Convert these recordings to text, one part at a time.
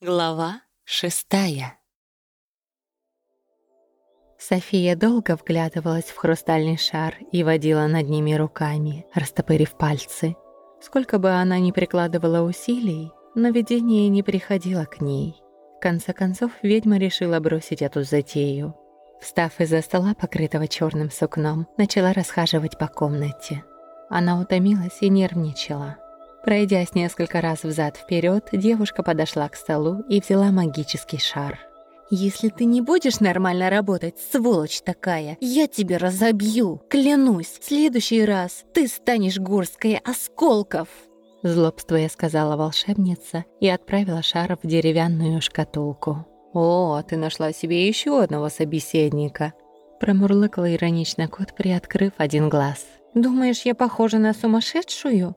Глава шестая София долго вглядывалась в хрустальный шар и водила над ними руками, растопырив пальцы. Сколько бы она ни прикладывала усилий, но видение не приходило к ней. В конце концов, ведьма решила бросить эту затею. Встав из-за стола, покрытого черным сукном, начала расхаживать по комнате. Она утомилась и нервничала. Пройдясь несколько раз взад вперед, девушка подошла к столу и взяла магический шар. «Если ты не будешь нормально работать, сволочь такая, я тебя разобью, клянусь, в следующий раз ты станешь горсткой осколков!» Злобствуя сказала волшебница и отправила шар в деревянную шкатулку. «О, ты нашла себе еще одного собеседника!» Промурлыкал иронично кот, приоткрыв один глаз. «Думаешь, я похожа на сумасшедшую?»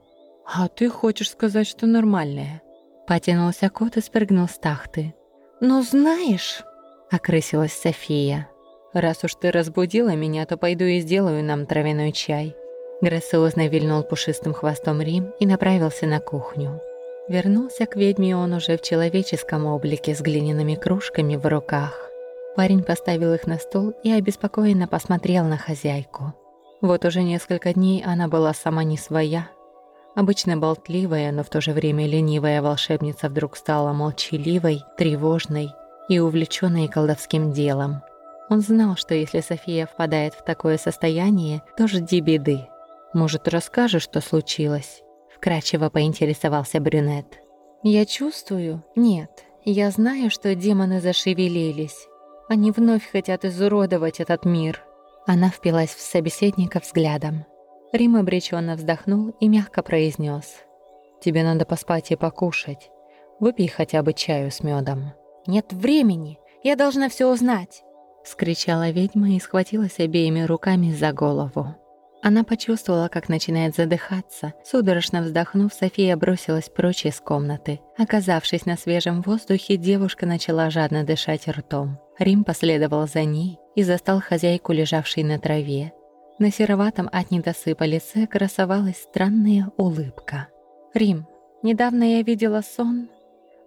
«А ты хочешь сказать, что нормальная?» Потянулся кот и спрыгнул с тахты. «Ну знаешь...» — окрысилась София. «Раз уж ты разбудила меня, то пойду и сделаю нам травяной чай». Грациозно вильнул пушистым хвостом Рим и направился на кухню. Вернулся к ведьме он уже в человеческом облике с глиняными кружками в руках. Парень поставил их на стол и обеспокоенно посмотрел на хозяйку. Вот уже несколько дней она была сама не своя, Обычно болтливая, но в то же время ленивая волшебница вдруг стала молчаливой, тревожной и увлеченной колдовским делом. Он знал, что если София впадает в такое состояние, то жди беды. «Может, расскажешь, что случилось?» Вкрадчиво поинтересовался брюнет. «Я чувствую? Нет. Я знаю, что демоны зашевелились. Они вновь хотят изуродовать этот мир». Она впилась в собеседника взглядом. Рим обреченно вздохнул и мягко произнес: «Тебе надо поспать и покушать. Выпей хотя бы чаю с медом». «Нет времени! Я должна все узнать!» Вскричала ведьма и схватилась обеими руками за голову. Она почувствовала, как начинает задыхаться. Судорожно вздохнув, София бросилась прочь из комнаты. Оказавшись на свежем воздухе, девушка начала жадно дышать ртом. Рим последовал за ней и застал хозяйку, лежавшей на траве. На сероватом от недосыпа лице красовалась странная улыбка. «Рим, недавно я видела сон,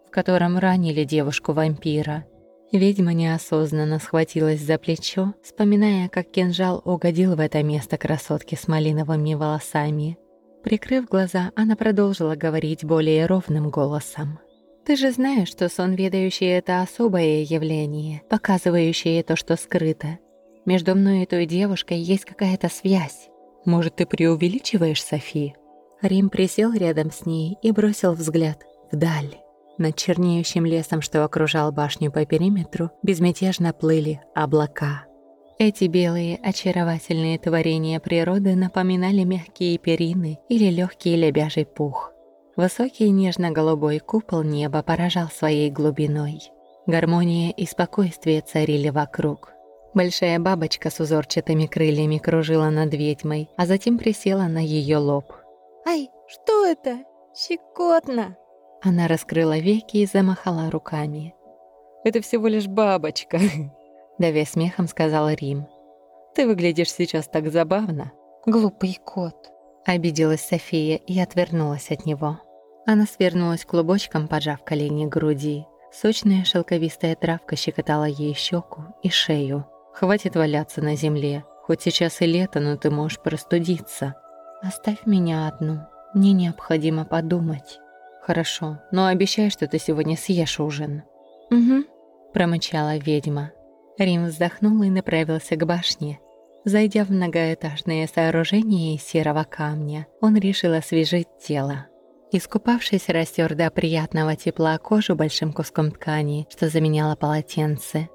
в котором ранили девушку-вампира. Ведьма неосознанно схватилась за плечо, вспоминая, как кинжал угодил в это место красотки с малиновыми волосами. Прикрыв глаза, она продолжила говорить более ровным голосом. «Ты же знаешь, что сон ведающий — это особое явление, показывающее то, что скрыто, между мной и той девушкой есть какая-то связь. Может, ты преувеличиваешь, Софи?» Рим присел рядом с ней и бросил взгляд вдаль. Над чернеющим лесом, что окружал башню по периметру, безмятежно плыли облака. Эти белые, очаровательные творения природы напоминали мягкие перины или легкий лебяжий пух. Высокий нежно-голубой купол неба поражал своей глубиной. Гармония и спокойствие царили вокруг. Большая бабочка с узорчатыми крыльями кружила над ведьмой, а затем присела на ее лоб. «Ай, что это? Щекотно!» Она раскрыла веки и замахала руками. «Это всего лишь бабочка», — давя смехом сказала Рим. «Ты выглядишь сейчас так забавно». «Глупый кот», — обиделась София и отвернулась от него. Она свернулась клубочком, поджав колени к груди. Сочная шелковистая травка щекотала ей щеку и шею. Хватит валяться на земле. Хоть сейчас и лето, но ты можешь простудиться. Оставь меня одну. Мне необходимо подумать. Хорошо, но обещай, что ты сегодня съешь ужин. Угу, промычала ведьма. Рим вздохнул и направился к башне. Зайдя в многоэтажное сооружение из серого камня, он решил освежить тело. Искупавшись, растер до приятного тепла кожу большим куском ткани, что заменяло полотенце.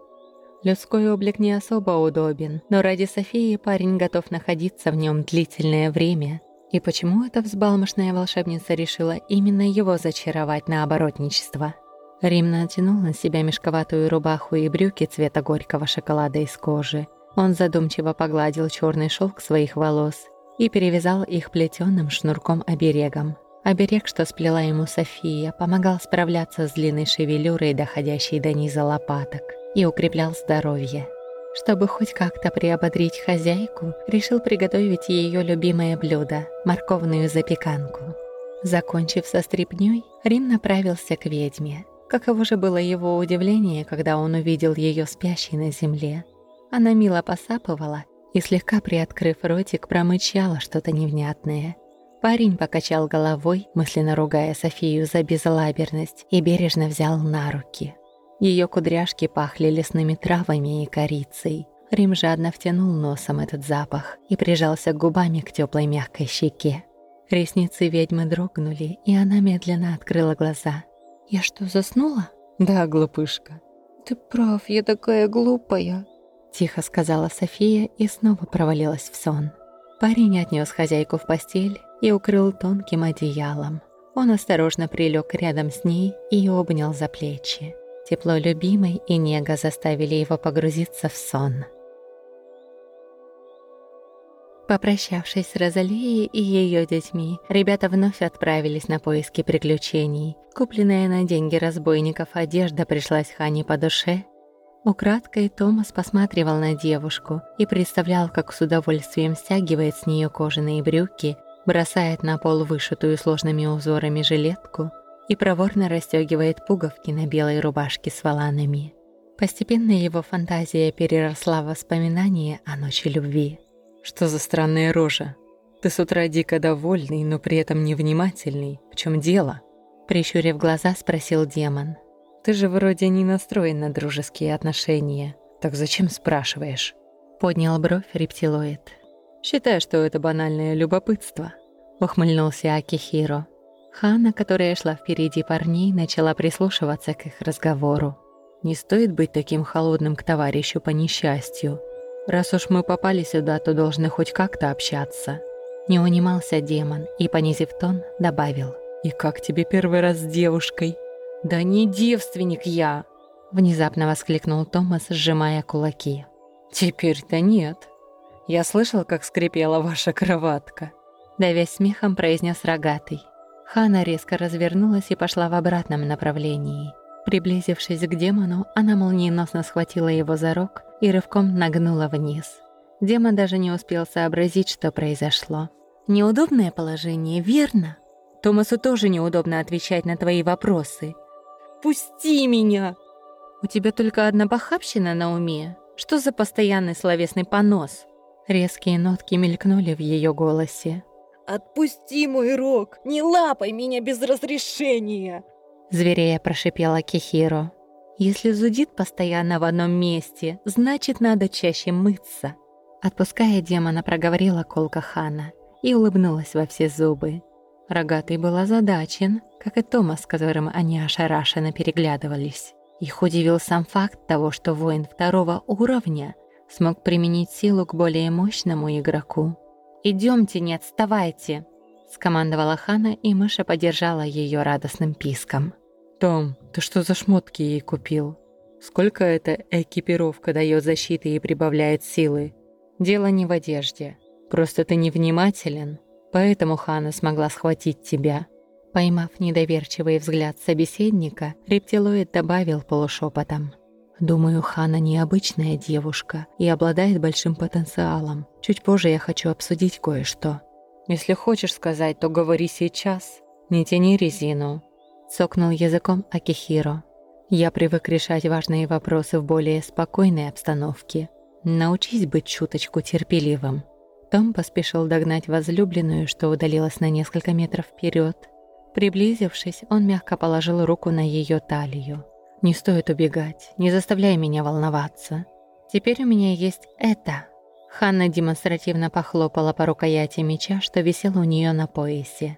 Людской облик не особо удобен, но ради Софии парень готов находиться в нем длительное время. И почему эта взбалмошная волшебница решила именно его зачаровать на оборотничество? Рим натянул на себя мешковатую рубаху и брюки цвета горького шоколада из кожи. Он задумчиво погладил черный шелк своих волос и перевязал их плетеным шнурком-оберегом. Оберег, что сплела ему София, помогал справляться с длинной шевелюрой, доходящей до низа лопаток и укреплял здоровье. Чтобы хоть как-то приободрить хозяйку, решил приготовить ее любимое блюдо – морковную запеканку. Закончив со стряпнёй, Рим направился к ведьме. Каково же было его удивление, когда он увидел ее спящей на земле. Она мило посапывала и, слегка приоткрыв ротик, промычала что-то невнятное. Парень покачал головой, мысленно ругая Софию за безалаберность, и бережно взял на руки. Ее кудряшки пахли лесными травами и корицей. Рим жадно втянул носом этот запах и прижался губами к теплой мягкой щеке. Ресницы ведьмы дрогнули, и она медленно открыла глаза. «Я что, заснула?» «Да, глупышка». «Ты прав, я такая глупая», — тихо сказала София и снова провалилась в сон. Парень отнес хозяйку в постель и укрыл тонким одеялом. Он осторожно прилег рядом с ней и обнял за плечи. Тепло любимой и нега заставили его погрузиться в сон. Попрощавшись с Розалией и ее детьми, ребята вновь отправились на поиски приключений. Купленная на деньги разбойников одежда пришлась Хане по душе, Украдкой Томас посматривал на девушку и представлял, как с удовольствием стягивает с нее кожаные брюки, бросает на пол вышитую сложными узорами жилетку и проворно расстегивает пуговки на белой рубашке с воланами. Постепенно его фантазия переросла в воспоминания о ночи любви. «Что за странная рожа? Ты с утра дико довольный, но при этом невнимательный. В чем дело?» Прищурив глаза, спросил демон. Ты же вроде не настроен на дружеские отношения. Так зачем спрашиваешь?» Поднял бровь рептилоид. «Считаю, что это банальное любопытство», — ухмыльнулся Акихиро. Хана, которая шла впереди парней, начала прислушиваться к их разговору. «Не стоит быть таким холодным к товарищу по несчастью. Раз уж мы попали сюда, то должны хоть как-то общаться». Не унимался демон и, понизив тон, добавил. «И как тебе первый раз с девушкой?» «Да не девственник я!» Внезапно воскликнул Томас, сжимая кулаки. «Теперь-то нет. Я слышал, как скрипела ваша кроватка». Давясь смехом, произнес рогатый. Хана резко развернулась и пошла в обратном направлении. Приблизившись к демону, она молниеносно схватила его за рог и рывком нагнула вниз. Демон даже не успел сообразить, что произошло. «Неудобное положение, верно?» Томасу тоже неудобно отвечать на твои вопросы. Пусти меня!» «У тебя только одна похабщина на уме? Что за постоянный словесный понос?» Резкие нотки мелькнули в ее голосе. «Отпусти мой рог! Не лапай меня без разрешения!» Зверея прошипела Кихиро. «Если зудит постоянно в одном месте, значит, надо чаще мыться». Отпуская демона, проговорила колка Хана и улыбнулась во все зубы. Рогатый был озадачен, как и Томас, с которым они ошарашенно переглядывались. Их удивил сам факт того, что воин второго уровня смог применить силу к более мощному игроку. «Идемте, не отставайте!» — скомандовала Хана, и мыша поддержала ее радостным писком. «Том, ты что за шмотки ей купил? Сколько эта экипировка дает защиты и прибавляет силы? Дело не в одежде. Просто ты невнимателен, поэтому Хана смогла схватить тебя». Поймав недоверчивый взгляд собеседника, рептилоид добавил полушепотом. «Думаю, Хана необычная девушка и обладает большим потенциалом. Чуть позже я хочу обсудить кое-что. Если хочешь сказать, то говори сейчас. Не тяни резину». Цокнул языком Акихиро. «Я привык решать важные вопросы в более спокойной обстановке. Научись быть чуточку терпеливым». Том поспешил догнать возлюбленную, что удалилась на несколько метров вперед, Приблизившись, он мягко положил руку на ее талию. «Не стоит убегать, не заставляй меня волноваться. Теперь у меня есть это». Ханна демонстративно похлопала по рукояти меча, что висел у нее на поясе.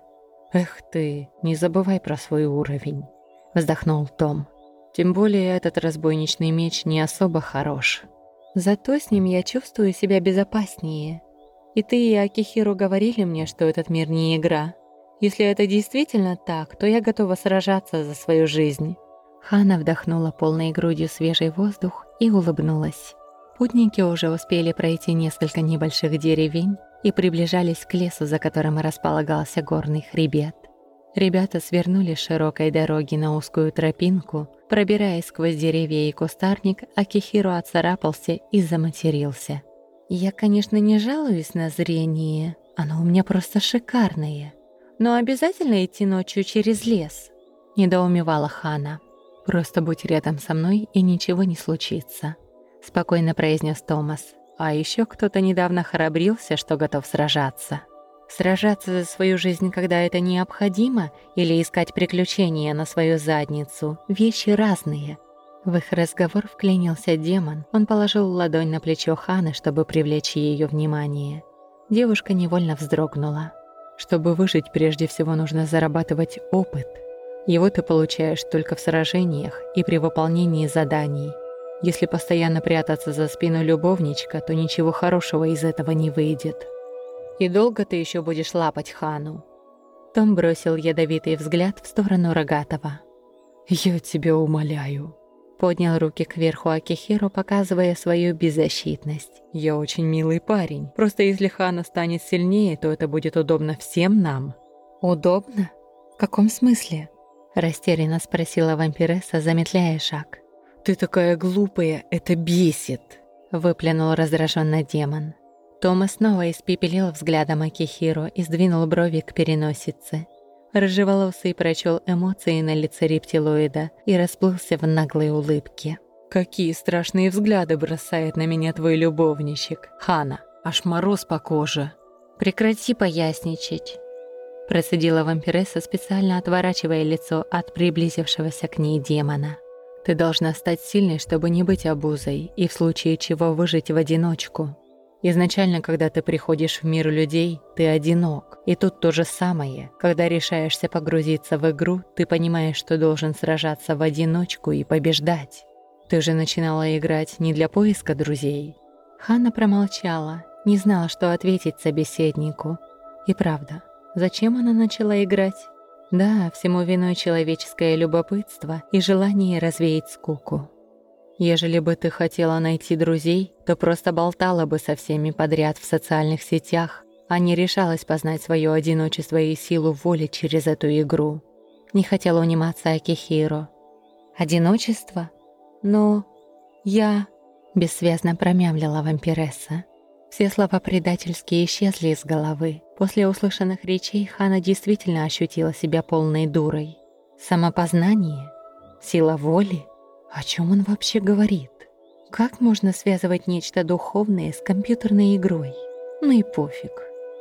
«Эх ты, не забывай про свой уровень», — вздохнул Том. «Тем более этот разбойничный меч не особо хорош. Зато с ним я чувствую себя безопаснее. И ты и Акихиру говорили мне, что этот мир не игра». Если это действительно так, то я готова сражаться за свою жизнь». Хана вдохнула полной грудью свежий воздух и улыбнулась. Путники уже успели пройти несколько небольших деревень и приближались к лесу, за которым располагался горный хребет. Ребята свернули с широкой дороги на узкую тропинку, пробираясь сквозь деревья и кустарник, а Кихиру отцарапался и заматерился. «Я, конечно, не жалуюсь на зрение, оно у меня просто шикарное», но обязательно идти ночью через лес?» — недоумевала Хана. Просто будь рядом со мной, и ничего не случится», — спокойно произнес Томас. А еще кто-то недавно храбрился, что готов сражаться. Сражаться за свою жизнь, когда это необходимо, или искать приключения на свою задницу — вещи разные. В их разговор вклинился демон. Он положил ладонь на плечо Ханы, чтобы привлечь ее внимание. Девушка невольно вздрогнула. Чтобы выжить, прежде всего нужно зарабатывать опыт. Его ты получаешь только в сражениях и при выполнении заданий. Если постоянно прятаться за спину любовничка, то ничего хорошего из этого не выйдет. И долго ты еще будешь лапать Хану?» Том бросил ядовитый взгляд в сторону Рогатого. «Я тебя умоляю». Поднял руки кверху Акихиро, показывая свою беззащитность. «Я очень милый парень. Просто если Хана станет сильнее, то это будет удобно всем нам». «Удобно? В каком смысле?» Растерянно спросила вампиресса, замедляя шаг. «Ты такая глупая, это бесит!» Выплюнул раздраженно демон. Тома снова испепелил взглядом Акихиро и сдвинул брови к переносице. Рыжеволосый прочел эмоции на лице рептилоида и расплылся в наглой улыбке. «Какие страшные взгляды бросает на меня твой любовничек, Хана! Аж мороз по коже!» «Прекрати поясничать!» Процедила вампиресса, специально отворачивая лицо от приблизившегося к ней демона. Ты должна стать сильной, чтобы не быть обузой и в случае чего выжить в одиночку. Изначально, когда ты приходишь в мир людей, ты одинок. И тут то же самое. Когда решаешься погрузиться в игру, ты понимаешь, что должен сражаться в одиночку и побеждать. Ты же начинала играть не для поиска друзей. Ханна промолчала, не знала, что ответить собеседнику. И правда, зачем она начала играть? Да, всему виной человеческое любопытство и желание развеять скуку. Ежели бы ты хотела найти друзей, то просто болтала бы со всеми подряд в социальных сетях, а не решалась познать свое одиночество и силу воли через эту игру. Не хотела униматься Акихиро. Одиночество? Но я... Бессвязно промямлила вампиресса. Все слова предательски исчезли из головы. После услышанных речей Хана действительно ощутила себя полной дурой. Самопознание? Сила воли? О чем он вообще говорит? Как можно связывать нечто духовное с компьютерной игрой? Ну и пофиг.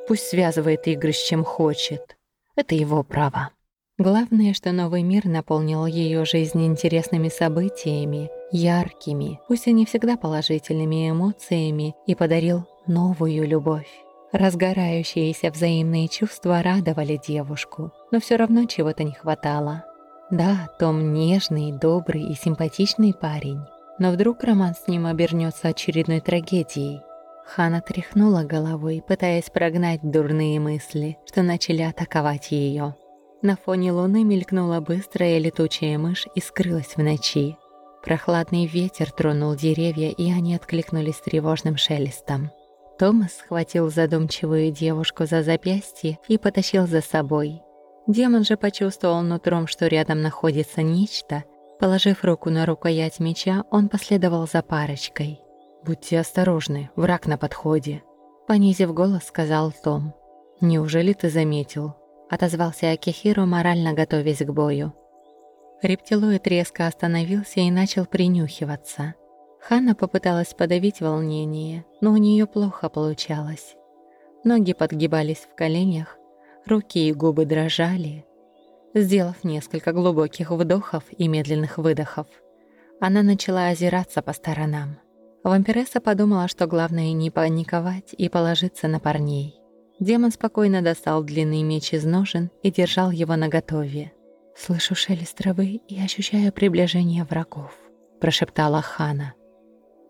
Пусть связывает игры с чем хочет. Это его право. Главное, что новый мир наполнил ее жизнь интересными событиями, яркими, пусть и не всегда положительными эмоциями, и подарил новую любовь. Разгорающиеся взаимные чувства радовали девушку, но все равно чего-то не хватало. Да, Том нежный, добрый и симпатичный парень, но вдруг роман с ним обернется очередной трагедией. Хана тряхнула головой, пытаясь прогнать дурные мысли, что начали атаковать ее. На фоне луны мелькнула быстрая летучая мышь и скрылась в ночи. Прохладный ветер тронул деревья, и они откликнулись тревожным шелестом. Томас схватил задумчивую девушку за запястье и потащил за собой. Демон же почувствовал нутром, что рядом находится нечто. Положив руку на рукоять меча, он последовал за парочкой. «Будьте осторожны, враг на подходе», — понизив голос, сказал Том. «Неужели ты заметил?» отозвался Акихиро, морально готовясь к бою. Рептилоид резко остановился и начал принюхиваться. Ханна попыталась подавить волнение, но у нее плохо получалось. Ноги подгибались в коленях, руки и губы дрожали. Сделав несколько глубоких вдохов и медленных выдохов, она начала озираться по сторонам. Вампиресса подумала, что главное не паниковать и положиться на парней. Демон спокойно достал длинный меч из ножен и держал его наготове. «Слышу шелест травы и ощущаю приближение врагов», — прошептала Хана.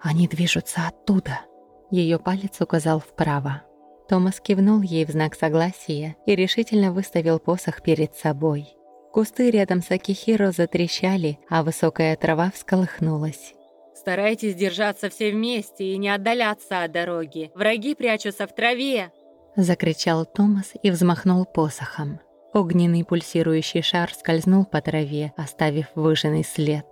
«Они движутся оттуда». Ее палец указал вправо. Томас кивнул ей в знак согласия и решительно выставил посох перед собой. Кусты рядом с Акихиро затрещали, а высокая трава всколыхнулась. «Старайтесь держаться все вместе и не отдаляться от дороги. Враги прячутся в траве!» Закричал Томас и взмахнул посохом. Огненный пульсирующий шар скользнул по траве, оставив выжженный след.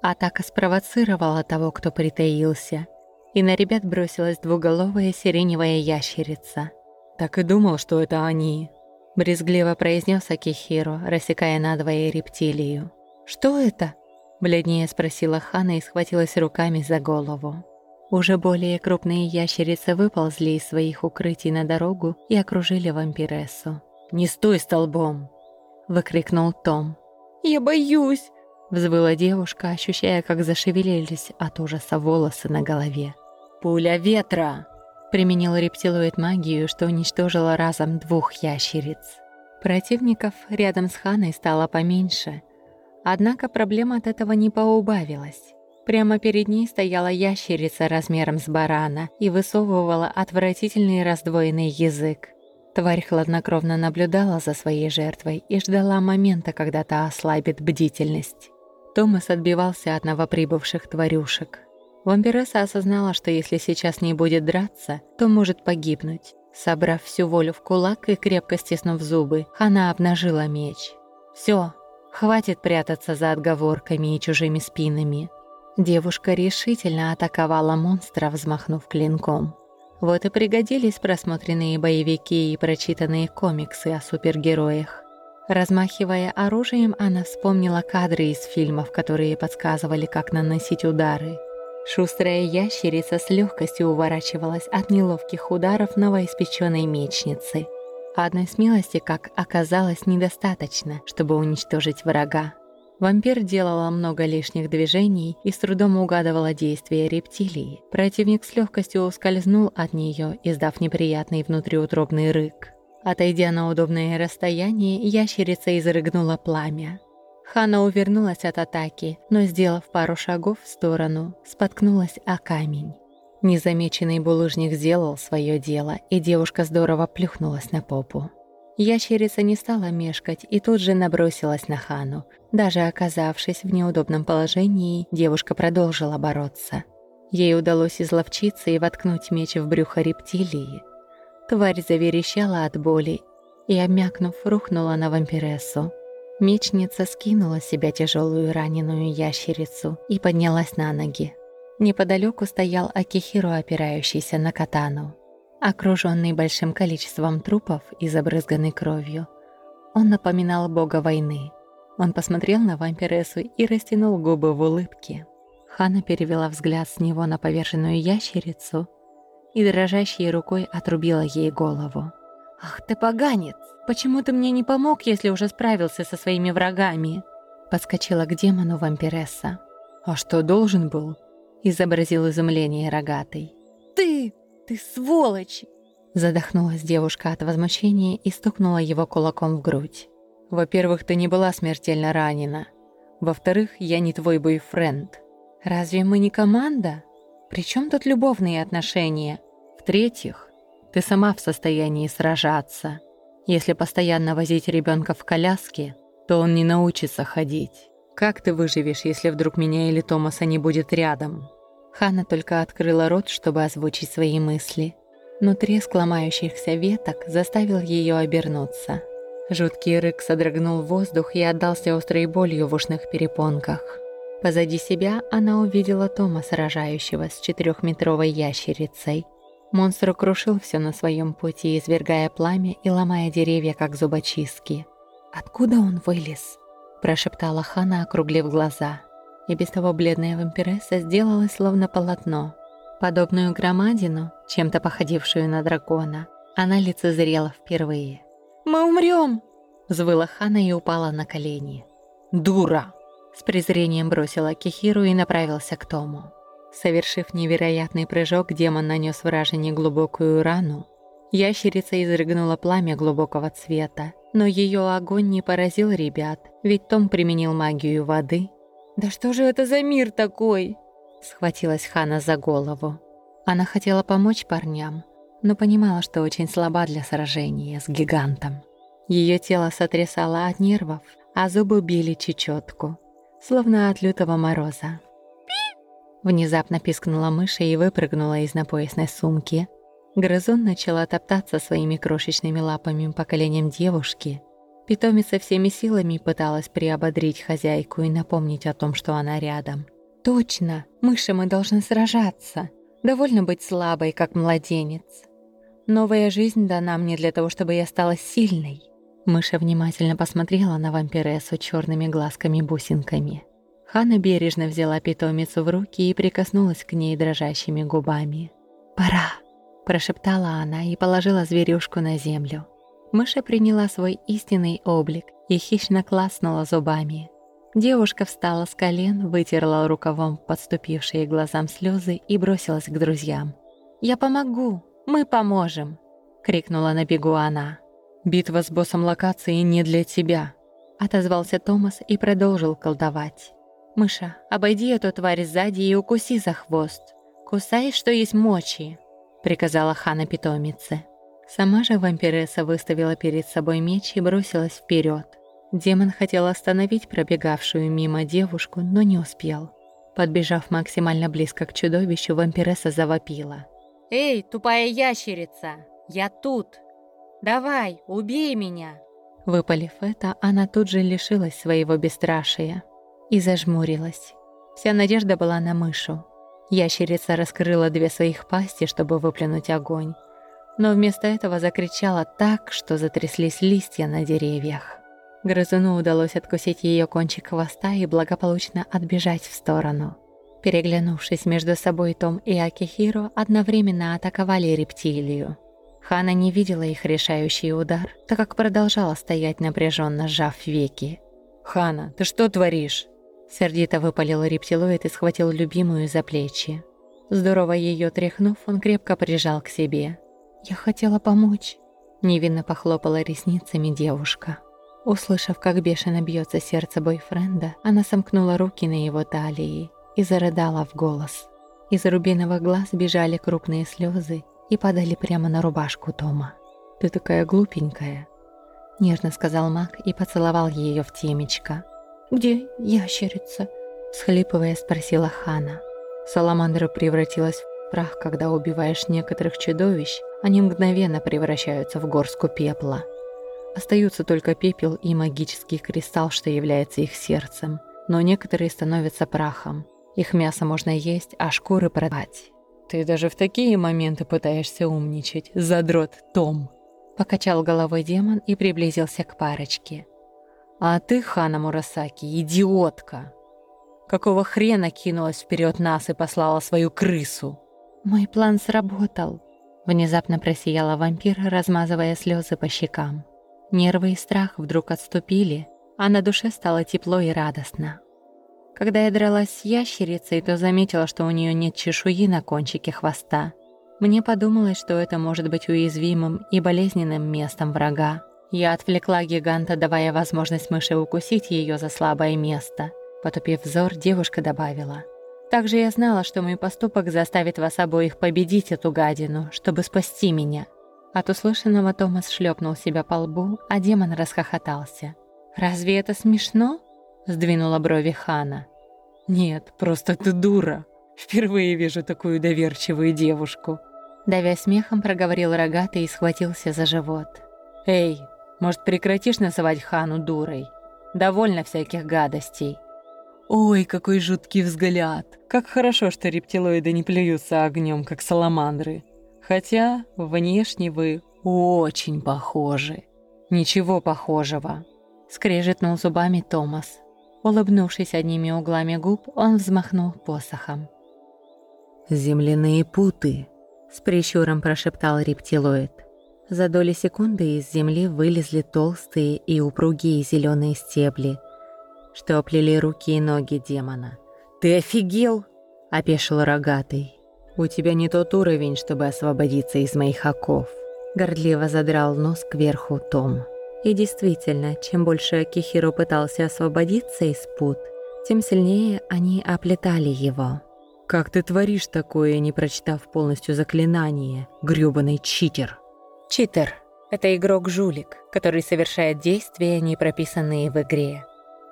Атака спровоцировала того, кто притаился, и на ребят бросилась двуголовая сиреневая ящерица. «Так и думал, что это они», — брезгливо произнес Акихиро, рассекая надвое рептилию. «Что это?» Бледнее спросила Хана и схватилась руками за голову. Уже более крупные ящерицы выползли из своих укрытий на дорогу и окружили вампирессу. «Не стой столбом!» — выкрикнул Том. «Я боюсь!» — взвыла девушка, ощущая, как зашевелились от ужаса волосы на голове. «Пуля ветра!» — применил рептилоид магию, что уничтожило разом двух ящериц. Противников рядом с Ханой стало поменьше, однако проблема от этого не поубавилась. Прямо перед ней стояла ящерица размером с барана и высовывала отвратительный раздвоенный язык. Тварь хладнокровно наблюдала за своей жертвой и ждала момента, когда та ослабит бдительность. Томас отбивался от новоприбывших тварюшек. Вампиресса осознала, что если сейчас не будет драться, то может погибнуть. Собрав всю волю в кулак и крепко стиснув зубы, Хана обнажила меч. Все, хватит прятаться за отговорками и чужими спинами. Девушка решительно атаковала монстра, взмахнув клинком. Вот и пригодились просмотренные боевики и прочитанные комиксы о супергероях. Размахивая оружием, она вспомнила кадры из фильмов, которые подсказывали, как наносить удары. Шустрая ящерица с легкостью уворачивалась от неловких ударов новоиспеченной мечницы. Одной смелости, как оказалось, недостаточно, чтобы уничтожить врага. Вампир делала много лишних движений и с трудом угадывала действия рептилии. Противник с легкостью ускользнул от нее, издав неприятный внутриутробный рык. Отойдя на удобное расстояние, ящерица изрыгнула пламя. Хана увернулась от атаки, но, сделав пару шагов в сторону, споткнулась о камень. Незамеченный булыжник сделал свое дело, и девушка здорово плюхнулась на попу. Ящерица не стала мешкать и тут же набросилась на Хану. Даже оказавшись в неудобном положении, девушка продолжила бороться. Ей удалось изловчиться и воткнуть меч в брюхо рептилии. Тварь заверещала от боли и, обмякнув, рухнула на вампирессу. Мечница скинула с себя тяжелую раненую ящерицу и поднялась на ноги. Неподалеку стоял Акихиро, опирающийся на катану. Окруженный большим количеством трупов и забрызганный кровью, он напоминал бога войны. Он посмотрел на вампирессу и растянул губы в улыбке. Хана перевела взгляд с него на поверженную ящерицу и дрожащей рукой отрубила ей голову. «Ах ты поганец! Почему ты мне не помог, если уже справился со своими врагами?» Подскочила к демону вампиресса. «А что должен был?» Изобразил изумление рогатый. «Ты! «Ты сволочь!» Задохнулась девушка от возмущения и стукнула его кулаком в грудь. «Во-первых, ты не была смертельно ранена. Во-вторых, я не твой бойфренд. Разве мы не команда? Причем тут любовные отношения? В-третьих, ты сама в состоянии сражаться. Если постоянно возить ребенка в коляске, то он не научится ходить. Как ты выживешь, если вдруг меня или Томаса не будет рядом?» Ханна только открыла рот, чтобы озвучить свои мысли. Но треск ломающихся веток заставил ее обернуться. Жуткий рык содрогнул воздух и отдался острой болью в ушных перепонках. Позади себя она увидела Тома, сражающего с четырехметровой ящерицей. Монстр крушил все на своем пути, извергая пламя и ломая деревья, как зубочистки. «Откуда он вылез?» – прошептала Хана, округлив глаза и без того бледная вампиресса сделалась словно полотно. Подобную громадину, чем-то походившую на дракона, она лицезрела впервые. «Мы умрем!» — взвыла Хана и упала на колени. «Дура!» — с презрением бросила Кихиру и направился к Тому. Совершив невероятный прыжок, демон нанес вражине глубокую рану. Ящерица изрыгнула пламя глубокого цвета, но ее огонь не поразил ребят, ведь Том применил магию воды «Да что же это за мир такой?» Схватилась Хана за голову. Она хотела помочь парням, но понимала, что очень слаба для сражения с гигантом. Ее тело сотрясало от нервов, а зубы били чечетку, словно от лютого мороза. Внезапно пискнула мышь и выпрыгнула из напоясной сумки. Грызун начала топтаться своими крошечными лапами по коленям девушки, Питомица всеми силами пыталась приободрить хозяйку и напомнить о том, что она рядом. «Точно, мыши мы должны сражаться. Довольно быть слабой, как младенец. Новая жизнь дана мне для того, чтобы я стала сильной». Мыша внимательно посмотрела на вампирессу черными глазками-бусинками. Хана бережно взяла питомицу в руки и прикоснулась к ней дрожащими губами. «Пора!» – прошептала она и положила зверюшку на землю. Мыша приняла свой истинный облик и хищно класнула зубами. Девушка встала с колен, вытерла рукавом подступившие глазам слезы и бросилась к друзьям. «Я помогу! Мы поможем!» — крикнула на бегу она. «Битва с боссом локации не для тебя!» — отозвался Томас и продолжил колдовать. «Мыша, обойди эту тварь сзади и укуси за хвост. Кусай, что есть мочи», — приказала Хана питомице. Сама же вампиресса выставила перед собой меч и бросилась вперед. Демон хотел остановить пробегавшую мимо девушку, но не успел. Подбежав максимально близко к чудовищу, вампиресса завопила. «Эй, тупая ящерица! Я тут! Давай, убей меня!» Выпалив это, она тут же лишилась своего бесстрашия и зажмурилась. Вся надежда была на мышу. Ящерица раскрыла две своих пасти, чтобы выплюнуть огонь, но вместо этого закричала так, что затряслись листья на деревьях. Грызуну удалось откусить ее кончик хвоста и благополучно отбежать в сторону. Переглянувшись между собой, Том и Акихиро одновременно атаковали рептилию. Хана не видела их решающий удар, так как продолжала стоять напряженно, сжав веки. «Хана, ты что творишь?» Сердито выпалил рептилоид и схватил любимую за плечи. Здорово ее тряхнув, он крепко прижал к себе. «Я хотела помочь», — невинно похлопала ресницами девушка. Услышав, как бешено бьется сердце бойфренда, она сомкнула руки на его талии и зарыдала в голос. Из рубиновых глаз бежали крупные слезы и падали прямо на рубашку Тома. «Ты такая глупенькая», — нежно сказал маг и поцеловал ее в темечко. «Где ящерица?» — схлипывая спросила Хана. Саламандра превратилась в прах, когда убиваешь некоторых чудовищ, они мгновенно превращаются в горстку пепла. Остаются только пепел и магический кристалл, что является их сердцем. Но некоторые становятся прахом. Их мясо можно есть, а шкуры продать. «Ты даже в такие моменты пытаешься умничать, задрот Том!» Покачал головой демон и приблизился к парочке. А ты, Хана Мурасаки, идиотка! Какого хрена кинулась вперед нас и послала свою крысу? Мой план сработал. Внезапно просияла вампир, размазывая слезы по щекам. Нервы и страх вдруг отступили, а на душе стало тепло и радостно. Когда я дралась с ящерицей, то заметила, что у нее нет чешуи на кончике хвоста. Мне подумалось, что это может быть уязвимым и болезненным местом врага. Я отвлекла гиганта, давая возможность мыши укусить ее за слабое место. Потупив взор, девушка добавила. «Также я знала, что мой поступок заставит вас обоих победить эту гадину, чтобы спасти меня». От услышанного Томас шлепнул себя по лбу, а демон расхохотался. «Разве это смешно?» – сдвинула брови Хана. «Нет, просто ты дура. Впервые вижу такую доверчивую девушку». Давя смехом, проговорил рогатый и схватился за живот. «Эй, может, прекратишь называть Хану дурой? Довольно всяких гадостей. Ой, какой жуткий взгляд. Как хорошо, что рептилоиды не плюются огнем, как саламандры. Хотя внешне вы очень похожи. Ничего похожего. Скрежетнул зубами Томас. Улыбнувшись одними углами губ, он взмахнул посохом. «Земляные путы», — с прищуром прошептал рептилоид. За доли секунды из земли вылезли толстые и упругие зеленые стебли, что оплели руки и ноги демона. «Ты офигел?» – опешил рогатый. «У тебя не тот уровень, чтобы освободиться из моих оков». Гордливо задрал нос кверху Том. И действительно, чем больше Кихиро пытался освободиться из пут, тем сильнее они оплетали его. «Как ты творишь такое, не прочитав полностью заклинание, грёбаный читер?» Читер — это игрок-жулик, который совершает действия, не прописанные в игре.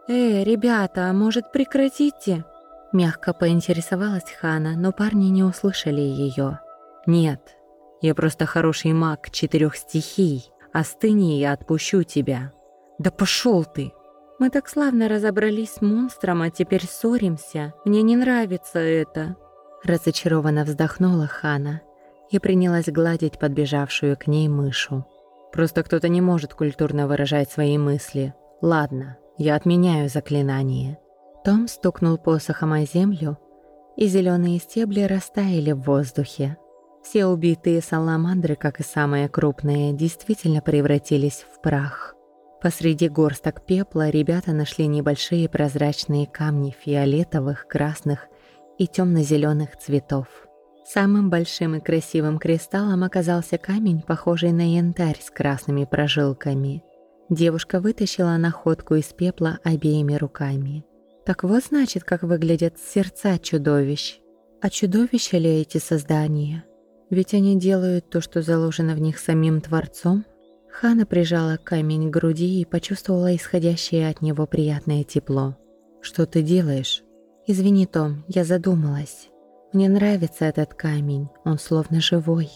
«Эй, ребята, а может прекратите?» Мягко поинтересовалась Хана, но парни не услышали ее. «Нет, я просто хороший маг четырех стихий. Остыни, и я отпущу тебя». «Да пошел ты!» «Мы так славно разобрались с монстром, а теперь ссоримся. Мне не нравится это». Разочарованно вздохнула Хана и принялась гладить подбежавшую к ней мышу. Просто кто-то не может культурно выражать свои мысли. Ладно, я отменяю заклинание. Том стукнул посохом о землю, и зеленые стебли растаяли в воздухе. Все убитые саламандры, как и самые крупные, действительно превратились в прах. Посреди горсток пепла ребята нашли небольшие прозрачные камни фиолетовых, красных и темно-зеленых цветов. Самым большим и красивым кристаллом оказался камень, похожий на янтарь с красными прожилками. Девушка вытащила находку из пепла обеими руками. Так вот значит, как выглядят сердца чудовищ. А чудовища ли эти создания? Ведь они делают то, что заложено в них самим Творцом. Хана прижала камень к груди и почувствовала исходящее от него приятное тепло. «Что ты делаешь?» «Извини, Том, я задумалась. Мне нравится этот камень, он словно живой».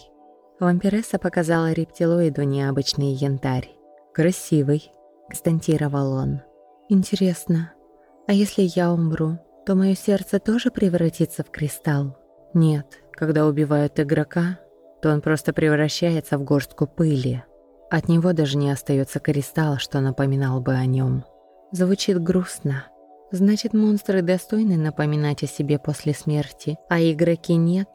Вампиресса показала рептилоиду необычный янтарь. «Красивый», — константировал он. «Интересно, а если я умру, то мое сердце тоже превратится в кристалл? Нет, когда убивают игрока, то он просто превращается в горстку пыли. От него даже не остается кристалл, что напоминал бы о нем. Звучит грустно. Значит, монстры достойны напоминать о себе после смерти, а игроки нет?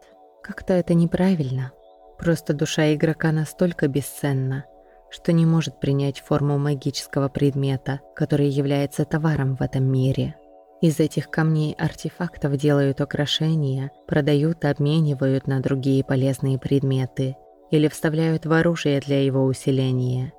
Как-то это неправильно. Просто душа игрока настолько бесценна, что не может принять форму магического предмета, который является товаром в этом мире. Из этих камней артефактов делают украшения, продают обменивают на другие полезные предметы или вставляют в оружие для его усиления.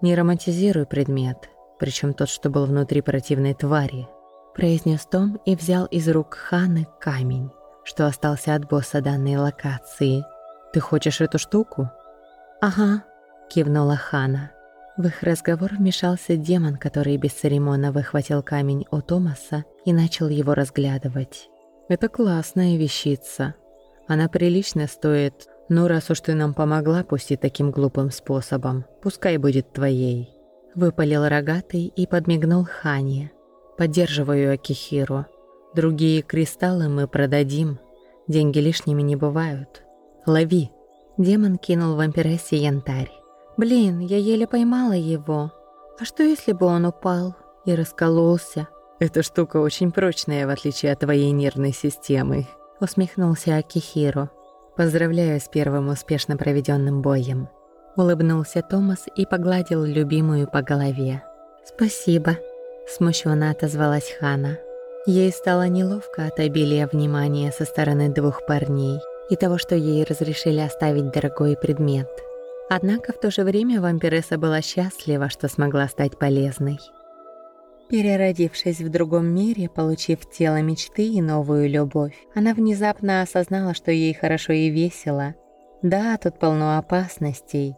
Не романтизируй предмет, причем тот, что был внутри противной твари, произнес Том и взял из рук Ханы камень, что остался от босса данной локации. «Ты хочешь эту штуку?» «Ага», кивнула Хана. В их разговор вмешался демон, который бесцеремонно выхватил камень у Томаса и начал его разглядывать. «Это классная вещица. Она прилично стоит, но раз уж ты нам помогла, пусть и таким глупым способом, пускай будет твоей». Выпалил рогатый и подмигнул Хане. «Поддерживаю Акихиру. Другие кристаллы мы продадим. Деньги лишними не бывают. Лови!» Демон кинул вампирессе янтарь. Блин, я еле поймала его. А что если бы он упал и раскололся? Эта штука очень прочная, в отличие от твоей нервной системы, усмехнулся Акихиро. Поздравляю с первым успешно проведенным боем. Улыбнулся Томас и погладил любимую по голове. «Спасибо», — смущенно отозвалась Хана. Ей стало неловко от обилия внимания со стороны двух парней и того, что ей разрешили оставить дорогой предмет — Однако в то же время вампиресса была счастлива, что смогла стать полезной. Переродившись в другом мире, получив тело мечты и новую любовь, она внезапно осознала, что ей хорошо и весело. Да, тут полно опасностей,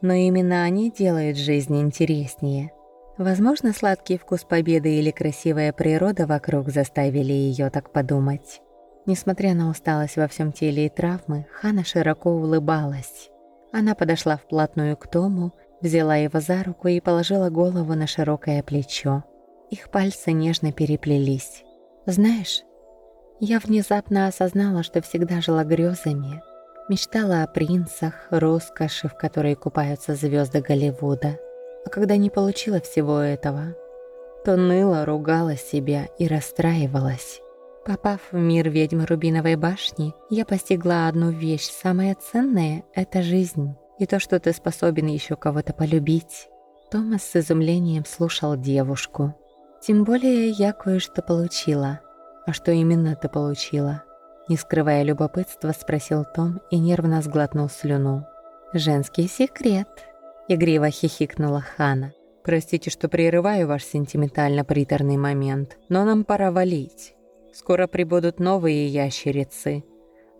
но именно они делают жизнь интереснее. Возможно, сладкий вкус победы или красивая природа вокруг заставили ее так подумать. Несмотря на усталость во всем теле и травмы, Хана широко улыбалась. Она подошла вплотную к Тому, взяла его за руку и положила голову на широкое плечо. Их пальцы нежно переплелись. «Знаешь, я внезапно осознала, что всегда жила грезами, мечтала о принцах, роскоши, в которой купаются звезды Голливуда. А когда не получила всего этого, то ныла, ругала себя и расстраивалась. Попав в мир ведьмы Рубиновой башни, я постигла одну вещь. Самое ценное — это жизнь. И то, что ты способен еще кого-то полюбить. Томас с изумлением слушал девушку. Тем более я кое-что получила. А что именно ты получила? Не скрывая любопытства, спросил Том и нервно сглотнул слюну. «Женский секрет», — игриво хихикнула Хана. «Простите, что прерываю ваш сентиментально-приторный момент, но нам пора валить». Скоро прибудут новые ящерицы.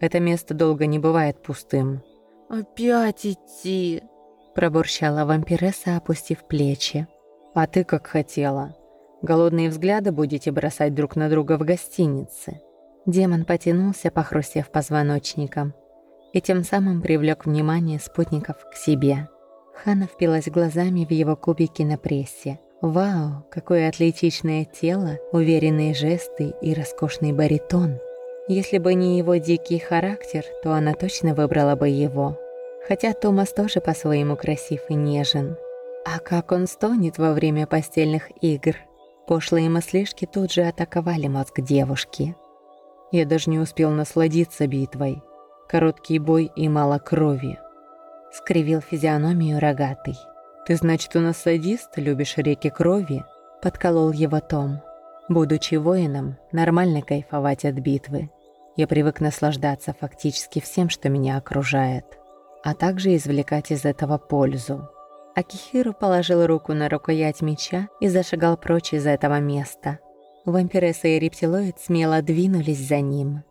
Это место долго не бывает пустым». «Опять идти?» Пробурчала вампиресса, опустив плечи. «А ты как хотела. Голодные взгляды будете бросать друг на друга в гостинице». Демон потянулся, похрустев позвоночником, и тем самым привлек внимание спутников к себе. Хана впилась глазами в его кубики на прессе, Вау, какое атлетичное тело, уверенные жесты и роскошный баритон. Если бы не его дикий характер, то она точно выбрала бы его. Хотя Томас тоже по-своему красив и нежен. А как он стонет во время постельных игр. Пошлые мыслишки тут же атаковали мозг девушки. Я даже не успел насладиться битвой. Короткий бой и мало крови. Скривил физиономию рогатый. «Ты, значит, у нас садист, любишь реки крови?» Подколол его Том. Будучи воином, нормально кайфовать от битвы. Я привык наслаждаться фактически всем, что меня окружает, а также извлекать из этого пользу. Акихиру положил руку на рукоять меча и зашагал прочь из этого места. Вампиресса и рептилоид смело двинулись за ним.